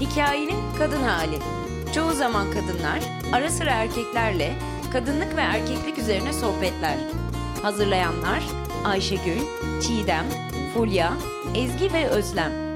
Hikayenin kadın hali. Çoğu zaman kadınlar, ara sıra erkeklerle kadınlık ve erkeklik üzerine sohbetler. Hazırlayanlar Ayşegül, Çiğdem, Fulya, Ezgi ve Özlem.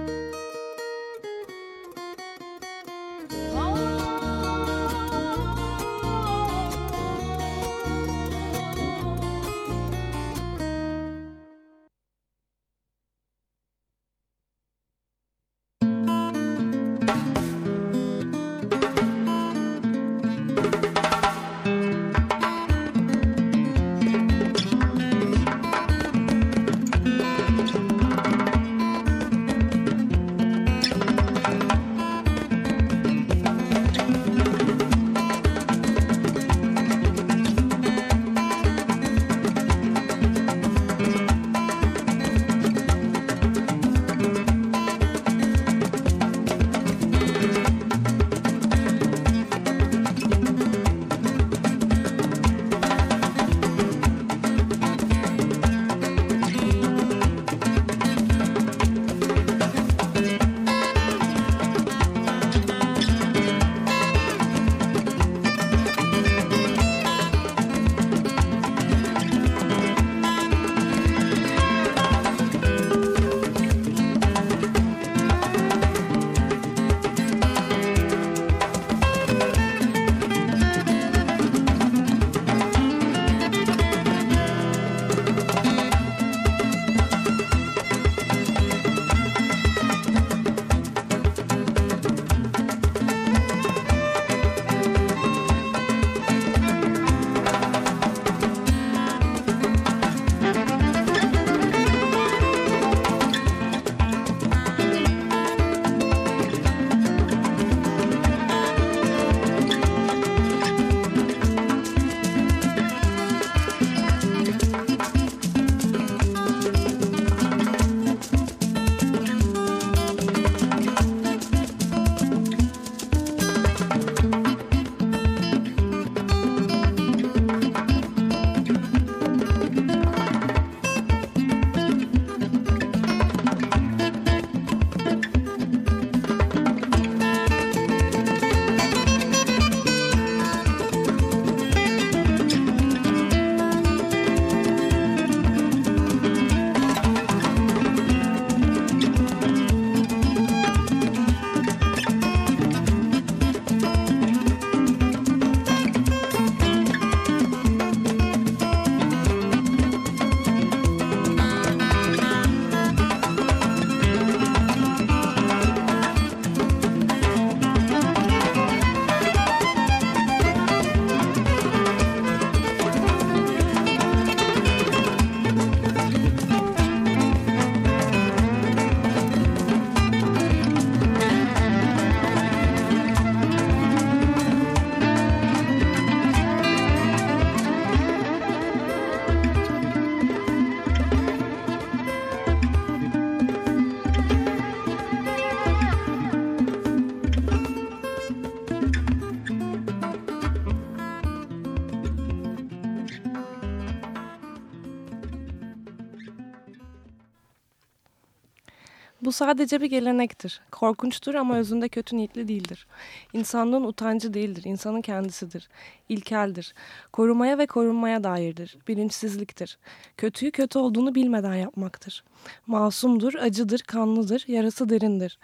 Sadece bir gelenektir. Korkunçtur ama özünde kötü niyetli değildir. İnsanlığın utancı değildir, insanın kendisidir. İlkeldir. Korumaya ve korunmaya dairdir. Bilinçsizliktir. Kötüyü kötü olduğunu bilmeden yapmaktır. Masumdur, acıdır, kanlıdır, yarası derindir.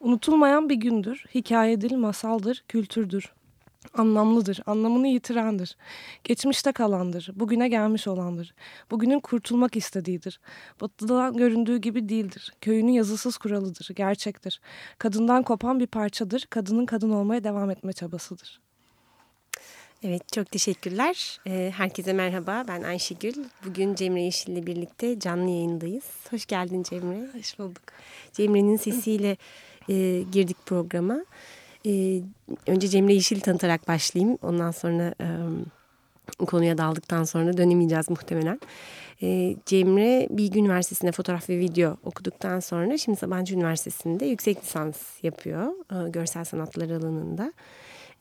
Unutulmayan bir gündür, hikayedir, masaldır, kültürdür anlamlıdır, anlamını yitirendir. Geçmişte kalandır, bugüne gelmiş olandır. Bugünün kurtulmak istediğidir. Batıdan göründüğü gibi değildir. Köyünün yazısız kuralıdır, gerçektir. Kadından kopan bir parçadır, kadının kadın olmaya devam etme çabasıdır. Evet çok teşekkürler. Ee, herkese merhaba ben Ayşegül. Bugün Cemre Yeşil ile birlikte canlı yayındayız. Hoş geldin Cemre. Hoş bulduk. Cemre'nin sesiyle e, girdik programa. E, önce Cemre Yeşil'i tanıtarak başlayayım. Ondan sonra e, konuya daldıktan sonra dönemeyeceğiz muhtemelen. E, Cemre Bilgi Üniversitesi'nde fotoğraf ve video okuduktan sonra şimdi Sabancı Üniversitesi'nde yüksek lisans yapıyor. E, görsel sanatlar alanında.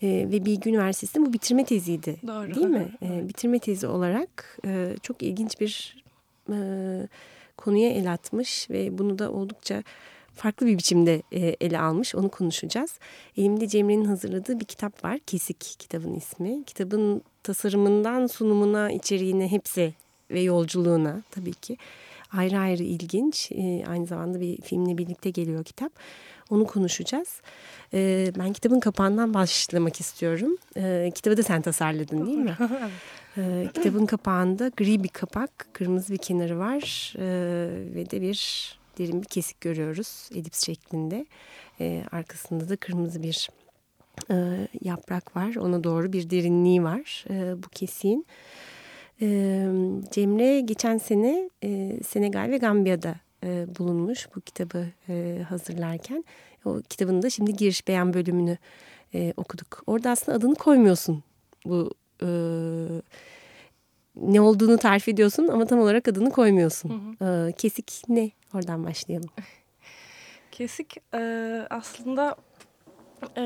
E, ve Bilgi Üniversitesi'nde bu bitirme teziydi. Doğru. Değil mi? E, bitirme tezi olarak e, çok ilginç bir e, konuya el atmış ve bunu da oldukça farklı bir biçimde e, ele almış. Onu konuşacağız. Elimde Cemre'nin hazırladığı bir kitap var. Kesik kitabın ismi. Kitabın tasarımından sunumuna, içeriğine hepsi ve yolculuğuna tabii ki ayrı ayrı ilginç. E, aynı zamanda bir filmle birlikte geliyor kitap. Onu konuşacağız. E, ben kitabın kapağından başlamak istiyorum. E, kitabı da sen tasarladın değil mi? e, kitabın kapağında gri bir kapak, kırmızı bir kenarı var e, ve de bir derin bir kesik görüyoruz elips şeklinde. E, arkasında da kırmızı bir e, yaprak var. Ona doğru bir derinliği var e, bu kesiğin. E, Cemre geçen sene e, Senegal ve Gambiya'da e, bulunmuş bu kitabı e, hazırlarken. O kitabın da şimdi giriş beyan bölümünü e, okuduk. Orada aslında adını koymuyorsun bu e, ne olduğunu tarif ediyorsun ama tam olarak adını koymuyorsun. Hı hı. E, kesik ne? Oradan başlayalım. Kesik e, aslında e,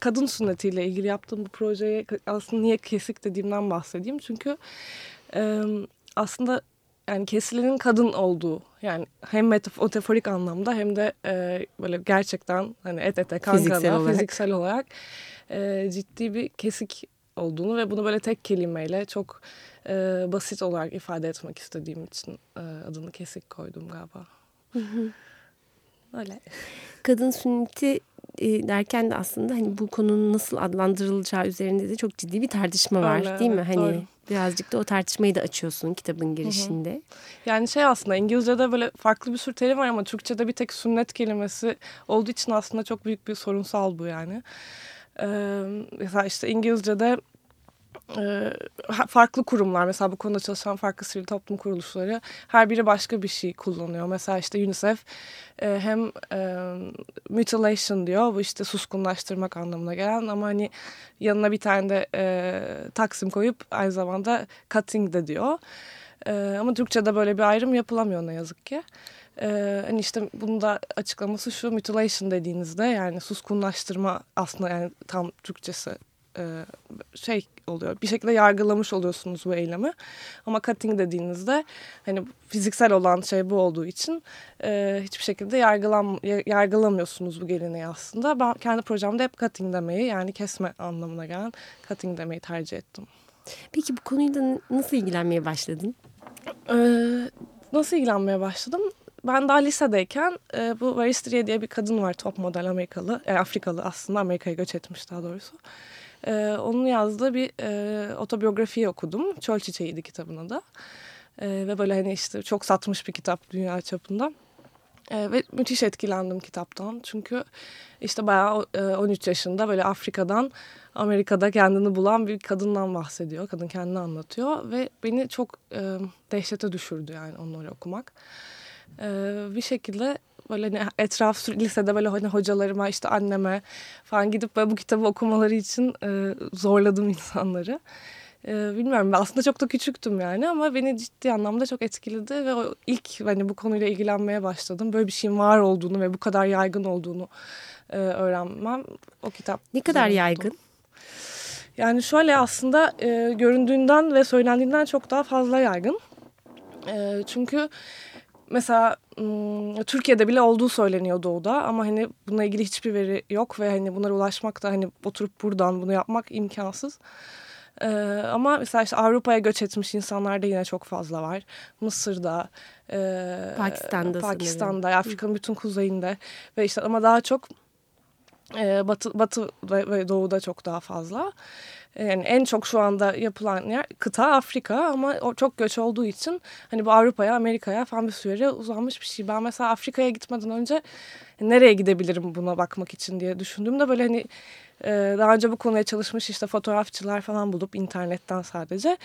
kadın sünnetiyle ilgili yaptığım bu projeye aslında niye kesik dediğimden bahsedeyim. Çünkü e, aslında yani kesilenin kadın olduğu yani hem metaforik anlamda hem de e, böyle gerçekten hani et ete kankana fiziksel olarak, fiziksel olarak e, ciddi bir kesik olduğunu ve bunu böyle tek kelimeyle çok e, basit olarak ifade etmek istediğim için e, adını kesik koydum galiba. Öyle. Kadın sünneti e, derken de aslında hani bu konunun nasıl adlandırılacağı üzerinde de çok ciddi bir tartışma var Öyle, değil mi? Hani doğru. birazcık da o tartışmayı da açıyorsun kitabın girişinde. Hı hı. Yani şey aslında İngilizce'de böyle farklı bir sürü terim var ama Türkçe'de bir tek sünnet kelimesi olduğu için aslında çok büyük bir sorunsal bu yani. Ee, mesela işte İngilizce'de farklı kurumlar mesela bu konuda çalışan farklı sivil toplum kuruluşları her biri başka bir şey kullanıyor. Mesela işte UNICEF hem mutilation diyor bu işte suskunlaştırmak anlamına gelen ama hani yanına bir tane de taksim koyup aynı zamanda cutting de diyor. Ama Türkçe'de böyle bir ayrım yapılamıyor ne yazık ki. Ee, hani işte bunun da açıklaması şu mutilation dediğinizde yani suskunlaştırma aslında yani tam Türkçesi e, şey oluyor. Bir şekilde yargılamış oluyorsunuz bu eylemi. Ama cutting dediğinizde hani fiziksel olan şey bu olduğu için e, hiçbir şekilde yargılan, yargılamıyorsunuz bu geleneği aslında. Ben kendi projemde hep cutting demeyi yani kesme anlamına gelen cutting demeyi tercih ettim. Peki bu konuyla nasıl ilgilenmeye başladın? Ee, nasıl ilgilenmeye başladım? Ben daha lisedeyken e, bu Varistriye diye bir kadın var top model Amerikalı, yani Afrikalı aslında Amerika'ya göç etmiş daha doğrusu. E, onun yazdığı bir e, otobiyografiyi okudum. Çöl Çiçeği'ydi kitabına da. E, ve böyle hani işte çok satmış bir kitap dünya çapında. E, ve müthiş etkilendim kitaptan. Çünkü işte bayağı e, 13 yaşında böyle Afrika'dan Amerika'da kendini bulan bir kadından bahsediyor. Kadın kendini anlatıyor ve beni çok e, dehşete düşürdü yani onları okumak. E, bir şekilde böyle hani etraf lisede böyle hani hocalarıma işte anneme falan gidip böyle bu kitabı okumaları için e, zorladım insanları. E, bilmiyorum aslında çok da küçüktüm yani ama beni ciddi anlamda çok etkiledi ve o ilk hani bu konuyla ilgilenmeye başladım. Böyle bir şeyin var olduğunu ve bu kadar yaygın olduğunu e, öğrenmem o kitap. Ne kadar yaygın? Yani şöyle aslında e, göründüğünden ve söylendiğinden çok daha fazla yaygın. E, çünkü mesela Türkiye'de bile olduğu söyleniyor doğuda ama hani bununla ilgili hiçbir veri yok ve hani bunlara ulaşmak da hani oturup buradan bunu yapmak imkansız. Ee, ama mesela işte Avrupa'ya göç etmiş insanlar da yine çok fazla var. Mısır'da, e, Pakistan'da, Pakistan'da, Afrika'nın bütün kuzeyinde ve işte ama daha çok e, batı, batı ve, ve doğuda çok daha fazla. Yani en çok şu anda yapılan yer kıta Afrika ama o çok göç olduğu için hani bu Avrupa'ya, Amerika'ya falan bir süre uzanmış bir şey. Ben mesela Afrika'ya gitmeden önce nereye gidebilirim buna bakmak için diye düşündüğümde böyle hani e, daha önce bu konuya çalışmış işte fotoğrafçılar falan bulup internetten sadece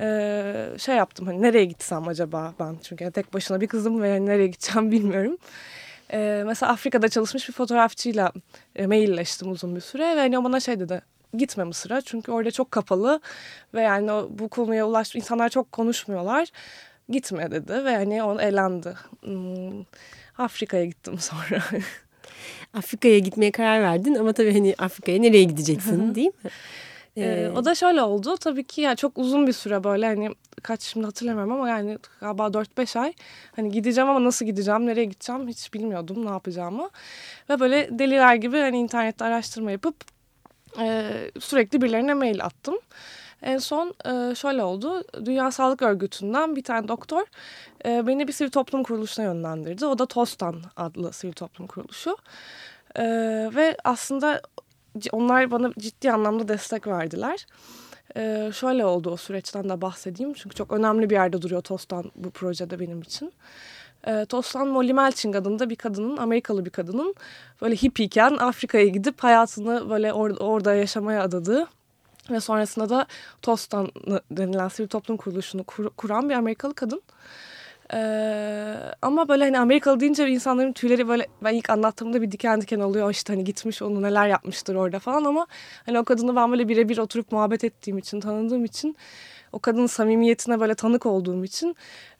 e, şey yaptım hani nereye gitsem acaba ben çünkü tek başına bir kızım ve hani nereye gideceğim bilmiyorum. E, mesela Afrika'da çalışmış bir fotoğrafçıyla mailleştim uzun bir süre ve hani o bana şey dedi gitme Mısır'a çünkü orada çok kapalı ve yani o, bu konuya ulaş insanlar çok konuşmuyorlar. Gitme dedi ve hani onu elendi. Hmm, Afrika'ya gittim sonra. Afrika'ya gitmeye karar verdin ama tabii hani Afrika'ya nereye gideceksin değil mi? Ee, o da şöyle oldu. Tabii ki yani çok uzun bir süre böyle hani kaç şimdi hatırlamıyorum ama yani galiba 4-5 ay hani gideceğim ama nasıl gideceğim, nereye gideceğim hiç bilmiyordum ne yapacağımı. Ve böyle deliler gibi hani internette araştırma yapıp e, sürekli birilerine mail attım. En son e, şöyle oldu. Dünya Sağlık Örgütü'nden bir tane doktor e, beni bir sivil toplum kuruluşuna yönlendirdi. O da TOSTAN adlı sivil toplum kuruluşu. E, ve aslında onlar bana ciddi anlamda destek verdiler. Ee, şöyle oldu o süreçten de bahsedeyim. Çünkü çok önemli bir yerde duruyor Tostan bu projede benim için. Ee, Tostan Molly Melching adında bir kadının, Amerikalı bir kadının böyle hippiyken Afrika'ya gidip hayatını böyle or orada yaşamaya adadığı ve sonrasında da Tostan denilen sivil toplum kuruluşunu kur kuran bir Amerikalı kadın. Ee, ama böyle hani Amerikalı deyince insanların tüyleri böyle ben ilk anlattığımda bir diken diken oluyor. İşte hani gitmiş onu neler yapmıştır orada falan ama hani o kadını ben böyle birebir oturup muhabbet ettiğim için tanıdığım için o kadının samimiyetine böyle tanık olduğum için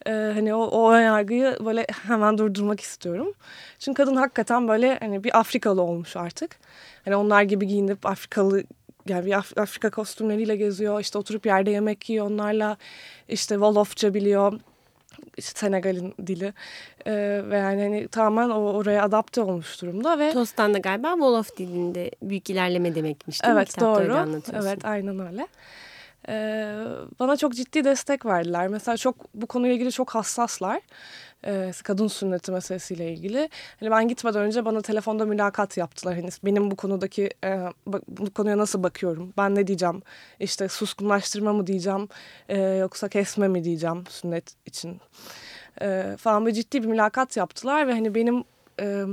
e, hani o, o yargıyı böyle hemen durdurmak istiyorum. Çünkü kadın hakikaten böyle hani bir Afrikalı olmuş artık. Hani onlar gibi giyinip Afrikalı yani bir Af Afrika kostümleriyle geziyor. İşte oturup yerde yemek yiyor onlarla. işte Wolofça biliyor işte Senegal'in dili ee, ve yani hani tamamen o, oraya adapte olmuş durumda ve Tostan'da galiba Wolof dilinde büyük ilerleme demekmiş değil evet, mi? doğru. Evet aynen öyle. Ee, bana çok ciddi destek verdiler. Mesela çok bu konuyla ilgili çok hassaslar e, kadın sünneti meselesiyle ilgili. Hani ben gitmeden önce bana telefonda mülakat yaptılar. Hani benim bu konudaki e, bu konuya nasıl bakıyorum? Ben ne diyeceğim? İşte suskunlaştırma mı diyeceğim? E, yoksa kesme mi diyeceğim sünnet için? E, falan böyle ciddi bir mülakat yaptılar ve hani benim e,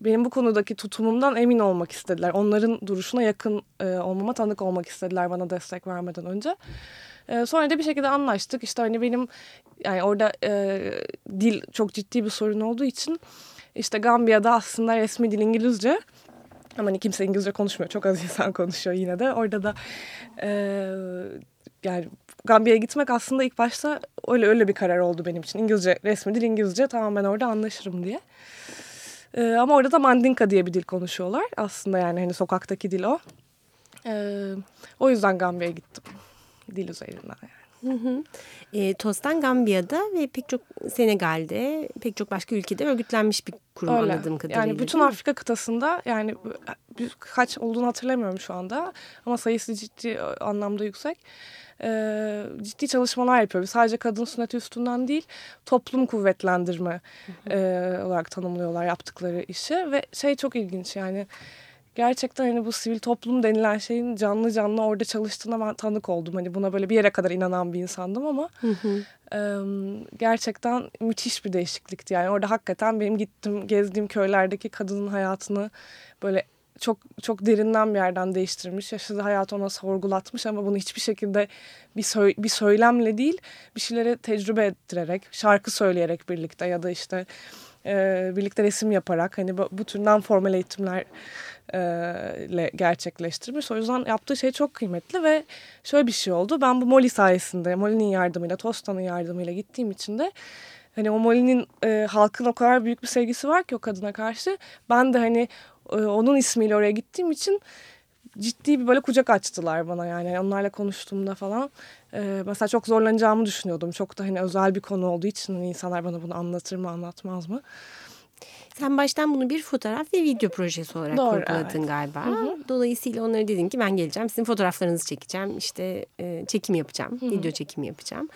benim bu konudaki tutumumdan emin olmak istediler. Onların duruşuna yakın e, olmama tanık olmak istediler bana destek vermeden önce. E, sonra da bir şekilde anlaştık. İşte hani benim yani orada e, dil çok ciddi bir sorun olduğu için işte Gambiya'da aslında resmi dil İngilizce. Ama hani kimse İngilizce konuşmuyor. Çok az insan konuşuyor yine de. Orada da e, yani Gambiya'ya gitmek aslında ilk başta öyle öyle bir karar oldu benim için. İngilizce resmi dil İngilizce tamam ben orada anlaşırım diye. E, ama orada da Mandinka diye bir dil konuşuyorlar. Aslında yani hani sokaktaki dil o. E, o yüzden Gambiya'ya gittim. Dil üzerinden yani. Hı hı. E, Tostan Gambiya'da ve pek çok Senegal'de, pek çok başka ülkede örgütlenmiş bir kurum Öyle. anladığım kadarıyla. Yani bütün Afrika kıtasında yani kaç olduğunu hatırlamıyorum şu anda ama sayısı ciddi anlamda yüksek. Ee, ciddi çalışmalar yapıyor. Sadece kadın sünneti üstünden değil, toplum kuvvetlendirme. E, olarak tanımlıyorlar yaptıkları işi ve şey çok ilginç yani gerçekten hani bu sivil toplum denilen şeyin canlı canlı orada çalıştığına ben tanık oldum. Hani buna böyle bir yere kadar inanan bir insandım ama hı hı. E, gerçekten müthiş bir değişiklikti. Yani orada hakikaten benim gittim gezdiğim köylerdeki kadının hayatını böyle çok çok derinden bir yerden değiştirmiş. Yaşadığı hayatı ona sorgulatmış ama bunu hiçbir şekilde bir, sö bir söylemle değil bir şeylere tecrübe ettirerek, şarkı söyleyerek birlikte ya da işte e, birlikte resim yaparak hani bu, bu türden formal eğitimler ile gerçekleştirmiş. O yüzden yaptığı şey çok kıymetli ve şöyle bir şey oldu. Ben bu Molly sayesinde, Molly'nin yardımıyla, Tosta'nın yardımıyla gittiğim için de hani o Molly'nin e, halkın o kadar büyük bir sevgisi var ki o kadına karşı. Ben de hani e, onun ismiyle oraya gittiğim için ciddi bir böyle kucak açtılar bana yani onlarla konuştuğumda falan. E, mesela çok zorlanacağımı düşünüyordum. Çok da hani özel bir konu olduğu için hani insanlar bana bunu anlatır mı anlatmaz mı? Sen baştan bunu bir fotoğraf ve video projesi olarak Doğru, kurguladın evet. galiba. Hı hı. Dolayısıyla onlara dedin ki ben geleceğim sizin fotoğraflarınızı çekeceğim. işte e, çekim yapacağım, hı hı. video çekimi yapacağım.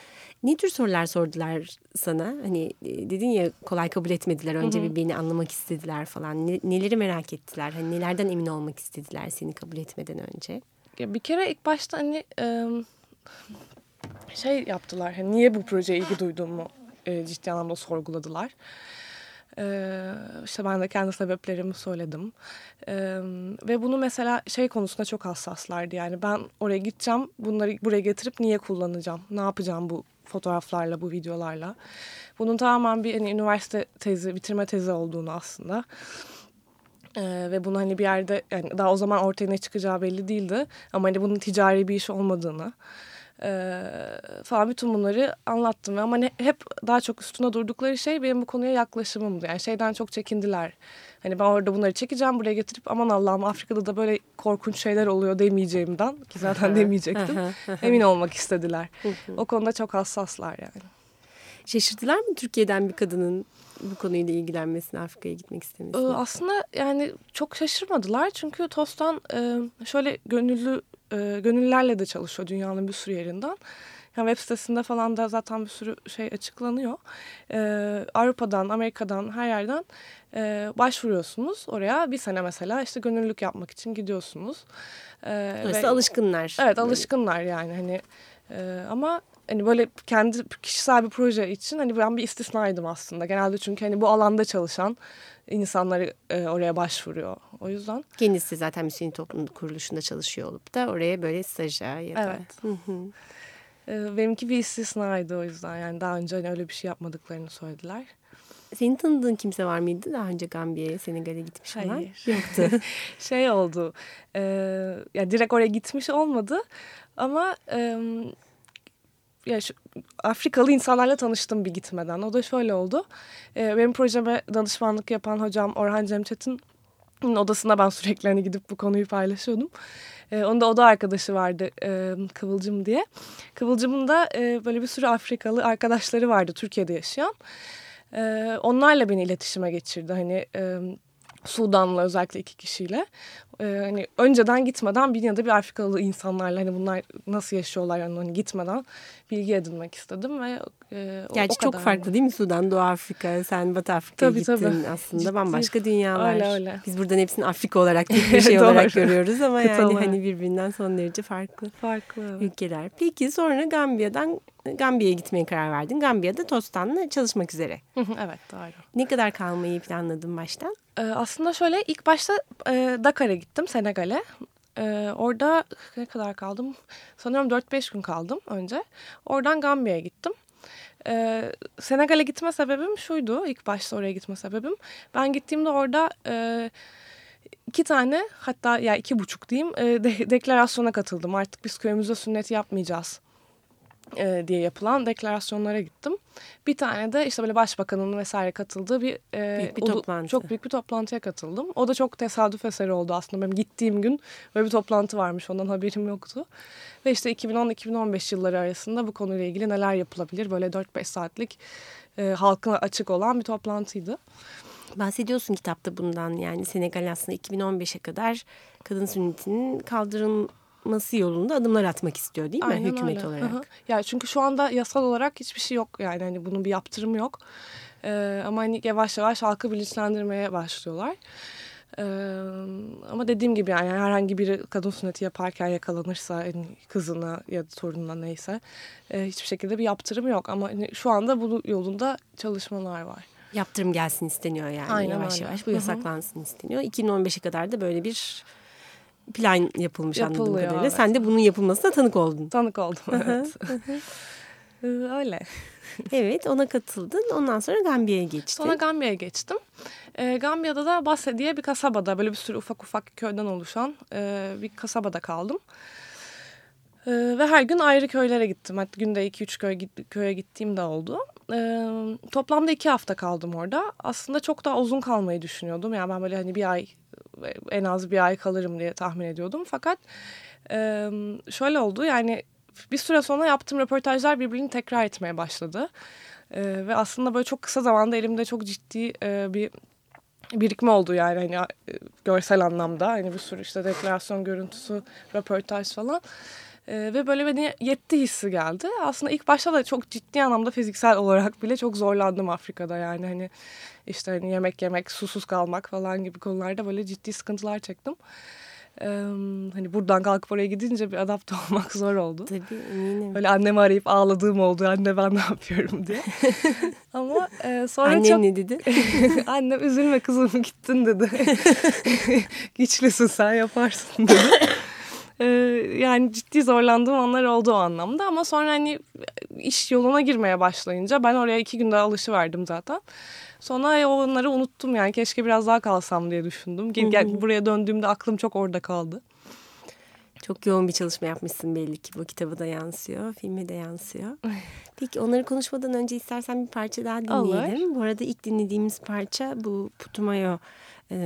Ne tür sorular sordular sana? Hani e, dedin ya kolay kabul etmediler. Önce bir beni anlamak istediler falan. Ne, neleri merak ettiler? Hani nelerden emin olmak istediler seni kabul etmeden önce? Ya bir kere ilk başta hani şey yaptılar. Hani niye bu projeye ilgi duyduğumu e, ciddi anlamda sorguladılar. Ee, işte ben de kendi sebeplerimi söyledim. Ee, ve bunu mesela şey konusunda çok hassaslardı. Yani ben oraya gideceğim, bunları buraya getirip niye kullanacağım? Ne yapacağım bu fotoğraflarla, bu videolarla? Bunun tamamen bir hani, üniversite tezi, bitirme tezi olduğunu aslında. Ee, ve bunu hani bir yerde yani daha o zaman ortaya ne çıkacağı belli değildi. Ama hani bunun ticari bir iş olmadığını e, falan bütün bunları anlattım. Ama ne, hep daha çok üstüne durdukları şey benim bu konuya yaklaşımımdı. Yani şeyden çok çekindiler. Hani ben orada bunları çekeceğim buraya getirip aman Allah'ım Afrika'da da böyle korkunç şeyler oluyor demeyeceğimden ki zaten demeyecektim. Emin olmak istediler. o konuda çok hassaslar yani. Şaşırdılar mı Türkiye'den bir kadının bu konuyla ilgilenmesine, Afrika'ya gitmek istemesine? Ee, aslında yani çok şaşırmadılar çünkü Tostan e, şöyle gönüllü e, gönüllülerle de çalışıyor dünyanın bir sürü yerinden. Yani web sitesinde falan da zaten bir sürü şey açıklanıyor. Ee, Avrupa'dan, Amerika'dan, her yerden e, başvuruyorsunuz oraya. Bir sene mesela işte gönüllülük yapmak için gidiyorsunuz. Ee, Dolayısıyla ve, alışkınlar. Evet alışkınlar yani hani e, ama hani böyle kendi kişisel bir proje için hani ben bir istisnaydım aslında. Genelde çünkü hani bu alanda çalışan insanları e, oraya başvuruyor. O yüzden. Kendisi zaten Müslüman Toplum Kuruluşu'nda çalışıyor olup da oraya böyle stajyer ya da. Evet. Hı hı. E, benimki bir istisnaydı o yüzden. Yani daha önce hani öyle bir şey yapmadıklarını söylediler. Senin tanıdığın kimse var mıydı daha önce Gambiya'ya, Senegal'e gitmiş olan? Hayır. Yoktu. şey oldu. E, ya direkt oraya gitmiş olmadı. Ama e, ya şu, Afrikalı insanlarla tanıştım bir gitmeden. O da şöyle oldu. E, benim projeme danışmanlık yapan hocam Orhan Cemçet'in odasına ben sürekli hani gidip bu konuyu paylaşıyordum. E, onun da oda arkadaşı vardı e, Kıvılcım diye. Kıvılcım'ın da e, böyle bir sürü Afrikalı arkadaşları vardı Türkiye'de yaşayan. E, onlarla beni iletişime geçirdi. Hani e, Sudan'la özellikle iki kişiyle. Ee, hani önceden gitmeden bir ya da bir Afrikalı insanlarla hani bunlar nasıl yaşıyorlar yani hani gitmeden bilgi edinmek istedim ve e, Gerçi o, o çok farklı değil mi Sudan, Doğu Afrika, sen Batı Afrika'ya gittin tabii. aslında Ciddi. bambaşka dünyalar. Öyle öyle. Biz buradan hepsini Afrika olarak bir şey olarak görüyoruz ama yani hani birbirinden son derece farklı. Farklı. Evet. Ülkeler. Peki sonra Gambiya'dan Gambiya'ya gitmeye karar verdin. Gambiya'da Tostan'la çalışmak üzere. evet doğru. Ne kadar kalmayı planladın baştan? Ee, aslında şöyle ilk başta e, Dakar'a gittim Senegal'e. Ee, orada ne kadar kaldım? Sanıyorum 4-5 gün kaldım önce. Oradan Gambiya'ya gittim. Ee, Senegal'e gitme sebebim şuydu. İlk başta oraya gitme sebebim. Ben gittiğimde orada e, iki tane hatta ya yani iki buçuk diyeyim e, de, deklarasyona katıldım. Artık biz köyümüzde sünnet yapmayacağız e, diye yapılan deklarasyonlara gittim. Bir tane de işte böyle başbakanın vesaire katıldığı bir, e, büyük bir toplantı. çok büyük bir toplantıya katıldım. O da çok tesadüf eseri oldu aslında. Benim gittiğim gün böyle bir toplantı varmış. Ondan haberim yoktu. Ve işte 2010-2015 yılları arasında bu konuyla ilgili neler yapılabilir? Böyle 4-5 saatlik e, halkına açık olan bir toplantıydı. Bahsediyorsun kitapta bundan yani Senegal aslında 2015'e kadar kadın sünnetinin kaldırılması yapması yolunda adımlar atmak istiyor değil mi Aynen hükümet öyle. olarak? Hı hı. Ya çünkü şu anda yasal olarak hiçbir şey yok yani hani bunun bir yaptırımı yok. Ee, ama hani yavaş yavaş halkı bilinçlendirmeye başlıyorlar. Ee, ama dediğim gibi yani herhangi biri kadın sünneti yaparken yakalanırsa yani kızına ya da torununa neyse e, hiçbir şekilde bir yaptırım yok. Ama hani şu anda bu yolunda çalışmalar var. Yaptırım gelsin isteniyor yani Aynen yavaş öyle. yavaş bu yasaklansın Hı -hı. isteniyor. 2015'e kadar da böyle bir plan yapılmış Yapılıyor, anladığım kadarıyla. Evet. Sen de bunun yapılmasına tanık oldun. Tanık oldum evet. Ee, öyle. evet ona katıldın. Ondan sonra Gambiya'ya geçtin. Sonra Gambiya'ya geçtim. E, Gambiya'da da Basse diye bir kasabada böyle bir sürü ufak ufak köyden oluşan e, bir kasabada kaldım. E, ve her gün ayrı köylere gittim. Hatta günde iki üç köy, köye gittiğim de oldu. E, toplamda iki hafta kaldım orada. Aslında çok daha uzun kalmayı düşünüyordum. Yani ben böyle hani bir ay en az bir ay kalırım diye tahmin ediyordum. Fakat e, şöyle oldu yani bir süre sonra yaptığım röportajlar birbirini tekrar etmeye başladı. E, ve aslında böyle çok kısa zamanda elimde çok ciddi e, bir birikme oldu yani hani görsel anlamda. Hani bir sürü işte deklarasyon görüntüsü, röportaj falan. Ee, ve böyle beni yetti hissi geldi. Aslında ilk başta da çok ciddi anlamda fiziksel olarak bile çok zorlandım Afrika'da yani hani işte hani yemek yemek, susuz kalmak falan gibi konularda böyle ciddi sıkıntılar çektim. Ee, hani buradan kalkıp oraya gidince bir adapte olmak zor oldu. Tabii eminim. Böyle annemi arayıp ağladığım oldu. Anne ben ne yapıyorum diye. Ama e, sonra Annem çok... ne dedi? Annem üzülme kızım gittin dedi. Güçlüsün sen yaparsın dedi. Ee, yani ciddi zorlandığım anlar oldu o anlamda ama sonra hani iş yoluna girmeye başlayınca ben oraya iki günde alışıverdim zaten. Sonra onları unuttum yani keşke biraz daha kalsam diye düşündüm. Gel, buraya döndüğümde aklım çok orada kaldı. Çok yoğun bir çalışma yapmışsın belli ki. Bu kitabı da yansıyor, filmi de yansıyor. Peki onları konuşmadan önce istersen bir parça daha dinleyelim. Olur. Bu arada ilk dinlediğimiz parça bu Putumayo e,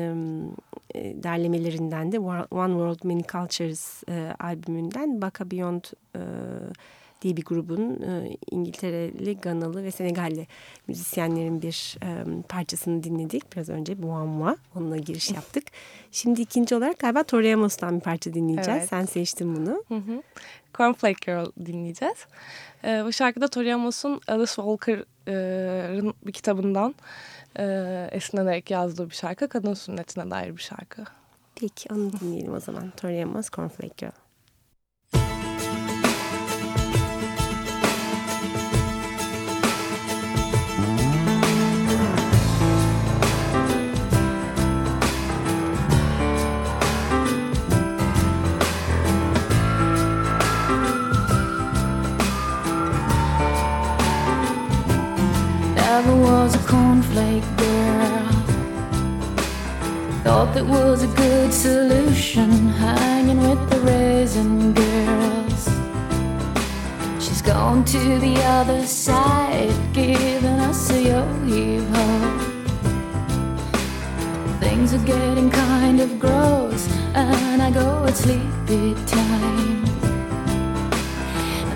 derlemelerinden de One World Many Cultures e, albümünden Baka Beyond e, diye bir grubun e, İngiltereli, Ganalı ve Senegalli müzisyenlerin bir e, parçasını dinledik. Biraz önce Buamwa. Onunla giriş yaptık. Şimdi ikinci olarak galiba Tori Amos'tan bir parça dinleyeceğiz. Evet. Sen seçtin bunu. Hı hı. Cornflake Girl dinleyeceğiz. E, bu şarkıda Tori Amos'un Alice Walker'ın bir kitabından e, esinlenerek yazdığı bir şarkı. Kadın sünnetine dair bir şarkı. Peki onu dinleyelim o zaman. Tori Amos, Cornflake Girl. Thought that was a good solution, hanging with the raisin girls. She's gone to the other side, giving us a yo heave ho. Things are getting kind of gross, and I go at sleepy time.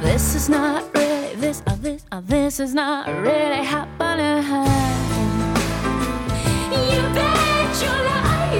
This is not really this, uh, this, uh, this is not really happening. You bet your life.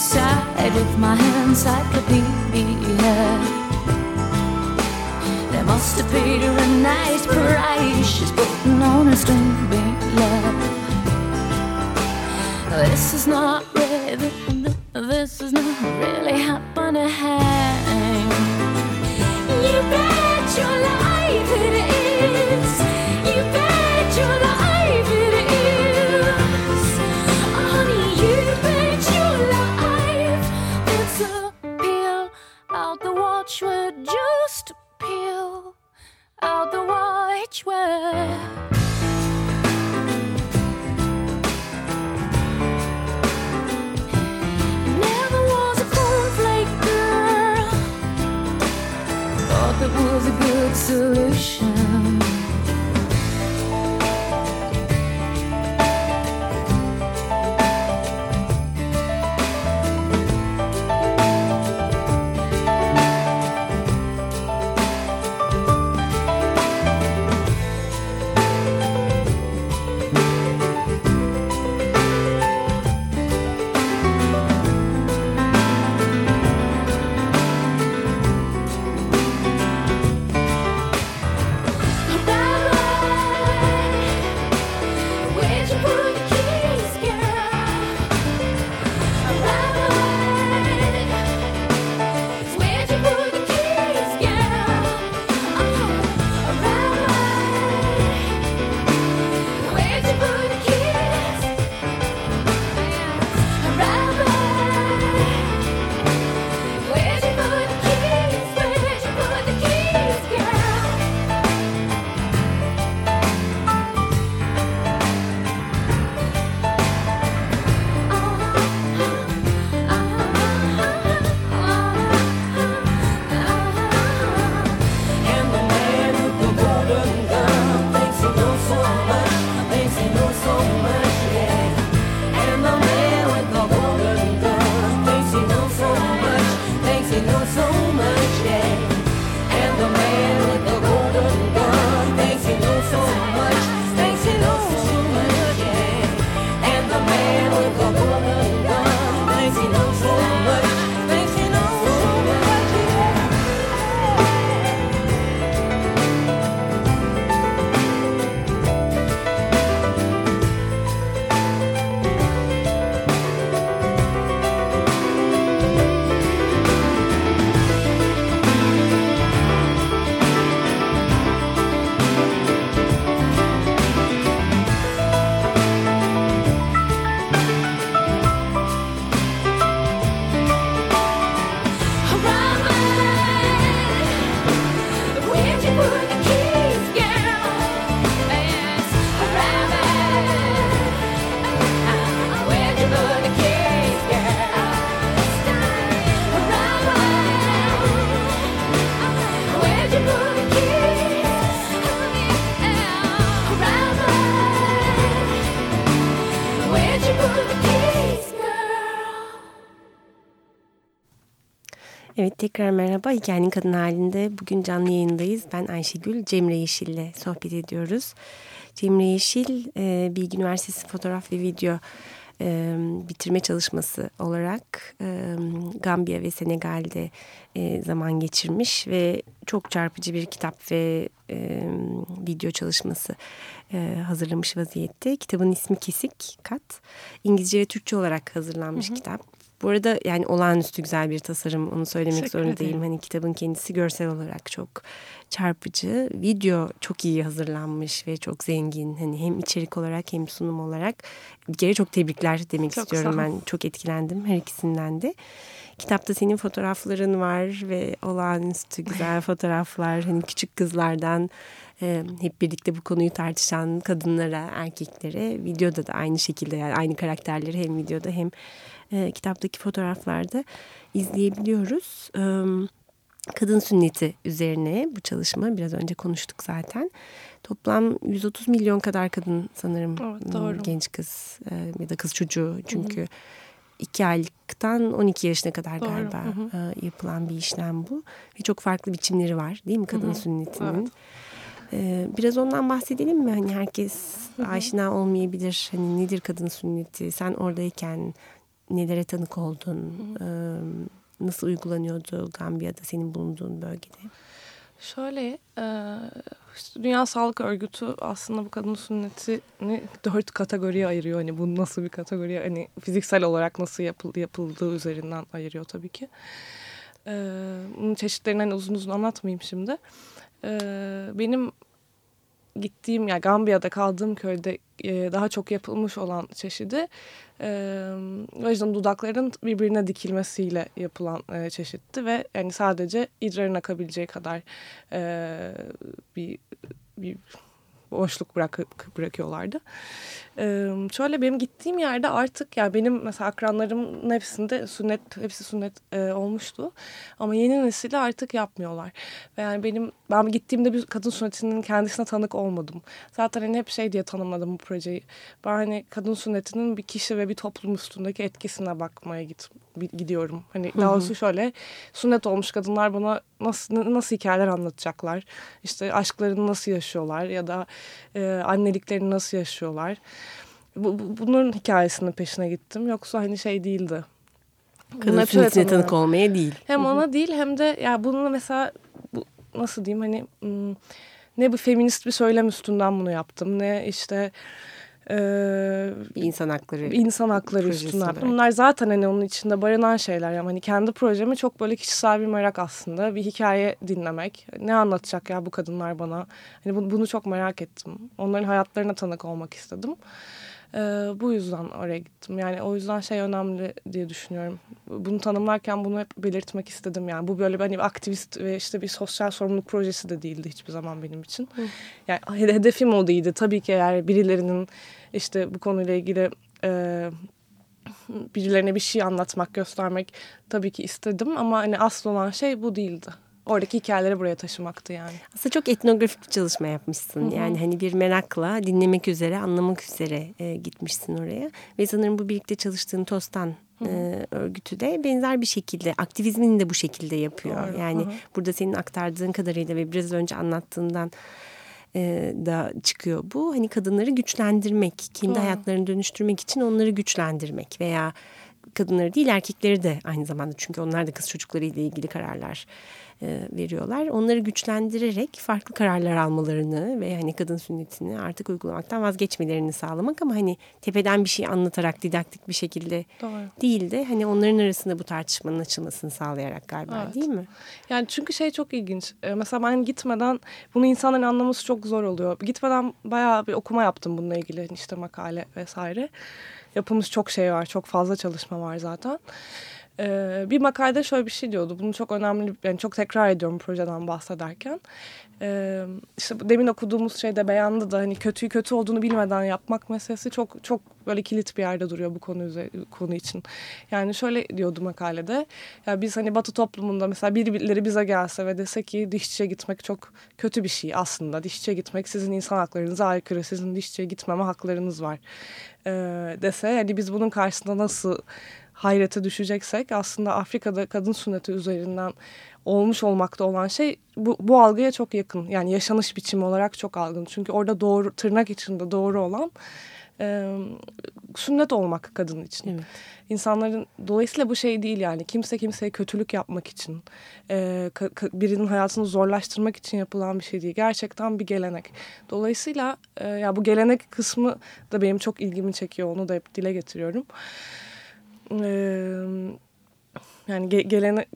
side with my encyclopedia. They must have paid her a nice price. She's putting on a string love. This is not really, this is not really happening. Tekrar merhaba. Hikayenin Kadın Halinde bugün canlı yayındayız. Ben Ayşegül, Cemre Yeşil ile sohbet ediyoruz. Cemre Yeşil, e, Bilgi Üniversitesi Fotoğraf ve Video e, bitirme çalışması olarak e, Gambiya ve Senegal'de e, zaman geçirmiş ve çok çarpıcı bir kitap ve e, video çalışması e, hazırlamış vaziyette. Kitabın ismi Kesik Kat. İngilizce ve Türkçe olarak hazırlanmış hı hı. kitap. Bu arada yani olağanüstü güzel bir tasarım onu söylemek Teşekkür zorundayım. Ederim. Hani kitabın kendisi görsel olarak çok çarpıcı. Video çok iyi hazırlanmış ve çok zengin. Hani hem içerik olarak hem sunum olarak bir kere çok tebrikler demek çok istiyorum. Ben çok etkilendim her ikisinden de. Kitapta senin fotoğrafların var ve olağanüstü güzel fotoğraflar. Hani küçük kızlardan e, hep birlikte bu konuyu tartışan kadınlara, erkeklere. Videoda da aynı şekilde yani aynı karakterleri hem videoda hem e, kitaptaki fotoğraflarda izleyebiliyoruz. E, kadın sünneti üzerine bu çalışma biraz önce konuştuk zaten. Toplam 130 milyon kadar kadın sanırım evet, doğru. genç kız e, ya da kız çocuğu çünkü... Hı hı. 2 aylıktan 12 yaşına kadar Doğru. galiba hı hı. E, yapılan bir işlem bu. Ve çok farklı biçimleri var değil mi kadın hı hı. sünnetinin? Evet. Ee, biraz ondan bahsedelim mi? Hani herkes hı hı. aşina olmayabilir. Hani nedir kadın sünneti? Sen oradayken nelere tanık oldun? Ee, nasıl uygulanıyordu Gambiya'da senin bulunduğun bölgede? Şöyle, e, Dünya Sağlık Örgütü aslında bu kadın sünnetini dört kategoriye ayırıyor. Hani bu nasıl bir kategori? Hani fiziksel olarak nasıl yapıldı, yapıldığı üzerinden ayırıyor tabii ki. E, bunun çeşitlerini hani uzun uzun anlatmayayım şimdi. E, benim gittiğim yani Gambiya'da kaldığım köyde e, daha çok yapılmış olan çeşidi e, o yüzden dudakların birbirine dikilmesiyle yapılan e, çeşitti ve yani sadece idrarın akabileceği kadar e, bir bir boşluk bırak, bırakıyorlardı. Ee, şöyle benim gittiğim yerde artık yani benim mesela akranlarımın hepsinde sünnet hepsi sünnet e, olmuştu. Ama yeni nesili artık yapmıyorlar. Ve yani benim ben gittiğimde bir kadın sünnetinin kendisine tanık olmadım. Zaten hani hep şey diye tanımladım bu projeyi. Ben hani kadın sünnetinin bir kişi ve bir toplum üstündeki etkisine bakmaya git, gidiyorum. Hani daha doğrusu şöyle sünnet olmuş kadınlar bana nasıl nasıl hikayeler anlatacaklar. İşte aşklarını nasıl yaşıyorlar ya da e, anneliklerini nasıl yaşıyorlar. Bu, bu, bunların hikayesinin peşine gittim. Yoksa hani şey değildi. Kadın sünnetine tanık olmaya değil. Hem ona değil hem de ya bunu mesela bu, nasıl diyeyim hani ne bu feminist bir söylem üstünden bunu yaptım ne işte e, insan hakları insan hakları üstünden. Bunlar zaten hani onun içinde barınan şeyler. Yani hani kendi projemi çok böyle kişisel bir merak aslında. Bir hikaye dinlemek. Ne anlatacak ya bu kadınlar bana? Hani bunu, bunu çok merak ettim. Onların hayatlarına tanık olmak istedim. E, bu yüzden oraya gittim. Yani o yüzden şey önemli diye düşünüyorum. Bunu tanımlarken bunu hep belirtmek istedim. Yani bu böyle hani aktivist ve işte bir sosyal sorumluluk projesi de değildi hiçbir zaman benim için. Hı. Yani hedefim o değildi. Tabii ki eğer birilerinin işte bu konuyla ilgili e, birilerine bir şey anlatmak, göstermek tabii ki istedim ama hani asıl olan şey bu değildi. Oradaki hikayeleri buraya taşımaktı yani. Aslında çok etnografik bir çalışma yapmışsın. Hı hı. Yani hani bir merakla dinlemek üzere, anlamak üzere e, gitmişsin oraya. Ve sanırım bu birlikte çalıştığın TOS'tan e, örgütü de benzer bir şekilde aktivizmini de bu şekilde yapıyor. Doğru. Yani hı hı. burada senin aktardığın kadarıyla ve biraz önce anlattığından e, da çıkıyor bu. Hani kadınları güçlendirmek, kendi Doğru. hayatlarını dönüştürmek için onları güçlendirmek veya kadınları değil erkekleri de aynı zamanda çünkü onlar da kız çocukları ile ilgili kararlar veriyorlar. Onları güçlendirerek farklı kararlar almalarını ve hani kadın sünnetini artık uygulamaktan vazgeçmelerini sağlamak ama hani tepeden bir şey anlatarak didaktik bir şekilde Doğru. değil de hani onların arasında bu tartışmanın açılmasını sağlayarak galiba evet. değil mi? Yani çünkü şey çok ilginç. Ee, mesela ben gitmeden bunu insanların anlaması çok zor oluyor. Gitmeden bayağı bir okuma yaptım bununla ilgili işte makale vesaire. Yapılmış çok şey var, çok fazla çalışma var zaten. Ee, bir makalede şöyle bir şey diyordu. Bunu çok önemli, yani çok tekrar ediyorum projeden bahsederken. Ee, işte demin okuduğumuz şeyde beyandı da hani kötüyü kötü olduğunu bilmeden yapmak meselesi çok çok böyle kilit bir yerde duruyor bu konu konu için. Yani şöyle diyordu makalede. Ya biz hani Batı toplumunda mesela birileri bize gelse ve dese ki dişçiye gitmek çok kötü bir şey aslında. Dişçiye gitmek sizin insan haklarınıza aykırı. Sizin dişçiye gitmeme haklarınız var. Ee, dese yani biz bunun karşısında nasıl hayrete düşeceksek aslında Afrika'da kadın sünneti üzerinden olmuş olmakta olan şey bu, bu algıya çok yakın. Yani yaşanış biçimi olarak çok algın. Çünkü orada doğru tırnak içinde doğru olan e, sünnet olmak kadın için. Evet. İnsanların dolayısıyla bu şey değil yani kimse kimseye kötülük yapmak için e, birinin hayatını zorlaştırmak için yapılan bir şey değil. Gerçekten bir gelenek. Dolayısıyla e, ya bu gelenek kısmı da benim çok ilgimi çekiyor. Onu da hep dile getiriyorum. Yani ge gelene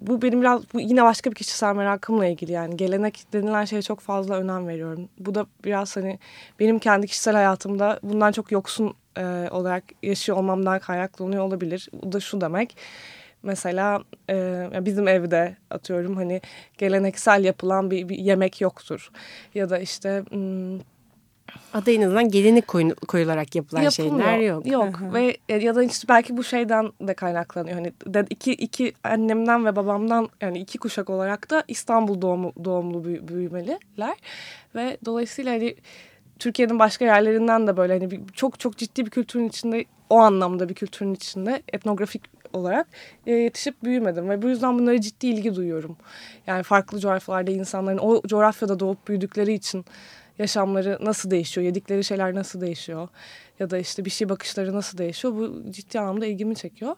bu benim biraz bu yine başka bir kişisel merakımla ilgili yani gelenek denilen şeye çok fazla önem veriyorum. Bu da biraz hani benim kendi kişisel hayatımda bundan çok yoksun e, olarak yaşıyor olmamdan kaynaklanıyor olabilir. Bu da şu demek. Mesela e, bizim evde atıyorum hani geleneksel yapılan bir, bir yemek yoktur. Ya da işte... Hmm, Adı en azından gelenek koyularak yapılan Yapılmıyor. şeyler yok. Yok ve ya da işte belki bu şeyden de kaynaklanıyor. Hani iki, iki annemden ve babamdan yani iki kuşak olarak da İstanbul doğumu, doğumlu büyümeliler. Ve dolayısıyla hani Türkiye'nin başka yerlerinden de böyle hani bir, çok çok ciddi bir kültürün içinde o anlamda bir kültürün içinde etnografik olarak e, yetişip büyümedim ve bu yüzden bunlara ciddi ilgi duyuyorum. Yani farklı coğrafyalarda insanların o coğrafyada doğup büyüdükleri için yaşamları nasıl değişiyor, yedikleri şeyler nasıl değişiyor ya da işte bir şey bakışları nasıl değişiyor bu ciddi anlamda ilgimi çekiyor.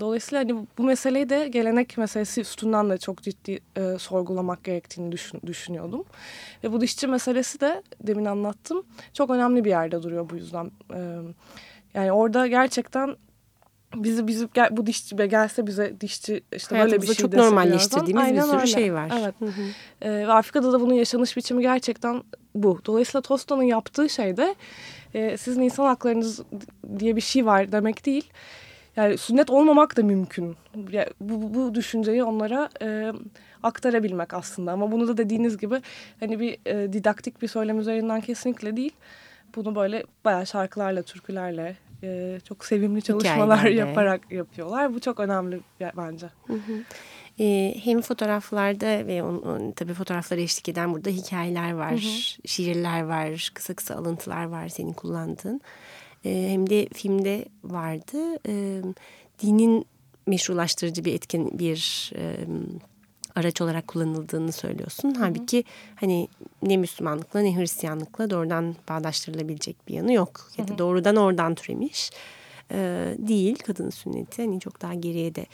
Dolayısıyla hani bu meseleyi de gelenek meselesi üstünden de çok ciddi e, sorgulamak gerektiğini düşün, düşünüyordum. Ve bu dişçi meselesi de demin anlattım çok önemli bir yerde duruyor bu yüzden. E, yani orada gerçekten bizi bizi gel, bu dişçi be gelse bize dişçi işte böyle bir şey çok normalleştirdiğimiz bir sürü öyle. şey var. Evet. Hı hı. Ee, ve Afrika'da da bunun yaşanış biçimi gerçekten bu. Dolayısıyla Tosta'nın yaptığı şey de e, sizin insan haklarınız diye bir şey var demek değil. Yani sünnet olmamak da mümkün. Yani bu, bu düşünceyi onlara e, aktarabilmek aslında. Ama bunu da dediğiniz gibi hani bir e, didaktik bir söylem üzerinden kesinlikle değil. Bunu böyle bayağı şarkılarla, türkülerle, e, çok sevimli çalışmalar Hikayelerde. yaparak yapıyorlar. Bu çok önemli bence. Hı hı. E, hem fotoğraflarda ve on, on, tabii fotoğrafları eşlik eden burada hikayeler var, hı hı. şiirler var, kısa kısa alıntılar var senin kullandığın. E, hem de filmde vardı. E, dinin meşrulaştırıcı bir etkin bir e, araç olarak kullanıldığını söylüyorsun. Halbuki hı hı. hani ne Müslümanlıkla ne Hristiyanlıkla doğrudan bağdaştırılabilecek bir yanı yok. Ya da doğrudan oradan türemiş ee, değil kadın sünneti. Hani çok daha geriye de